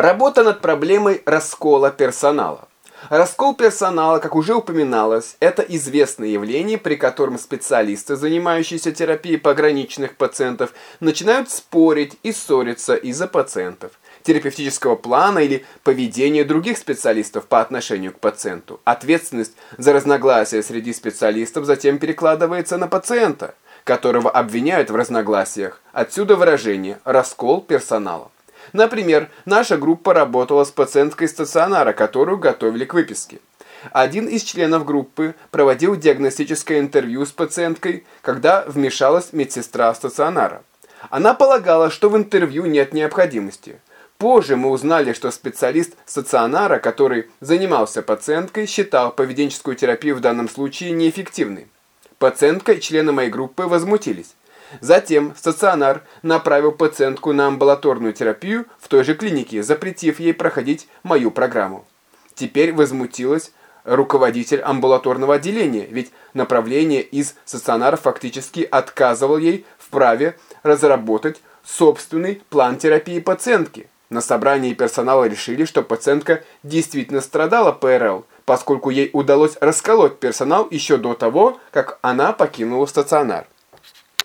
Работа над проблемой раскола персонала. Раскол персонала, как уже упоминалось, это известное явление, при котором специалисты, занимающиеся терапией пограничных пациентов, начинают спорить и ссориться из-за пациентов, терапевтического плана или поведения других специалистов по отношению к пациенту. Ответственность за разногласия среди специалистов затем перекладывается на пациента, которого обвиняют в разногласиях. Отсюда выражение «раскол персонала». Например, наша группа работала с пациенткой стационара, которую готовили к выписке. Один из членов группы проводил диагностическое интервью с пациенткой, когда вмешалась медсестра стационара. Она полагала, что в интервью нет необходимости. Позже мы узнали, что специалист стационара, который занимался пациенткой, считал поведенческую терапию в данном случае неэффективной. Пациентка и члены моей группы возмутились. Затем стационар направил пациентку на амбулаторную терапию в той же клинике, запретив ей проходить мою программу. Теперь возмутилась руководитель амбулаторного отделения, ведь направление из стационара фактически отказывал ей в праве разработать собственный план терапии пациентки. На собрании персонала решили, что пациентка действительно страдала ПРЛ, поскольку ей удалось расколоть персонал еще до того, как она покинула стационар.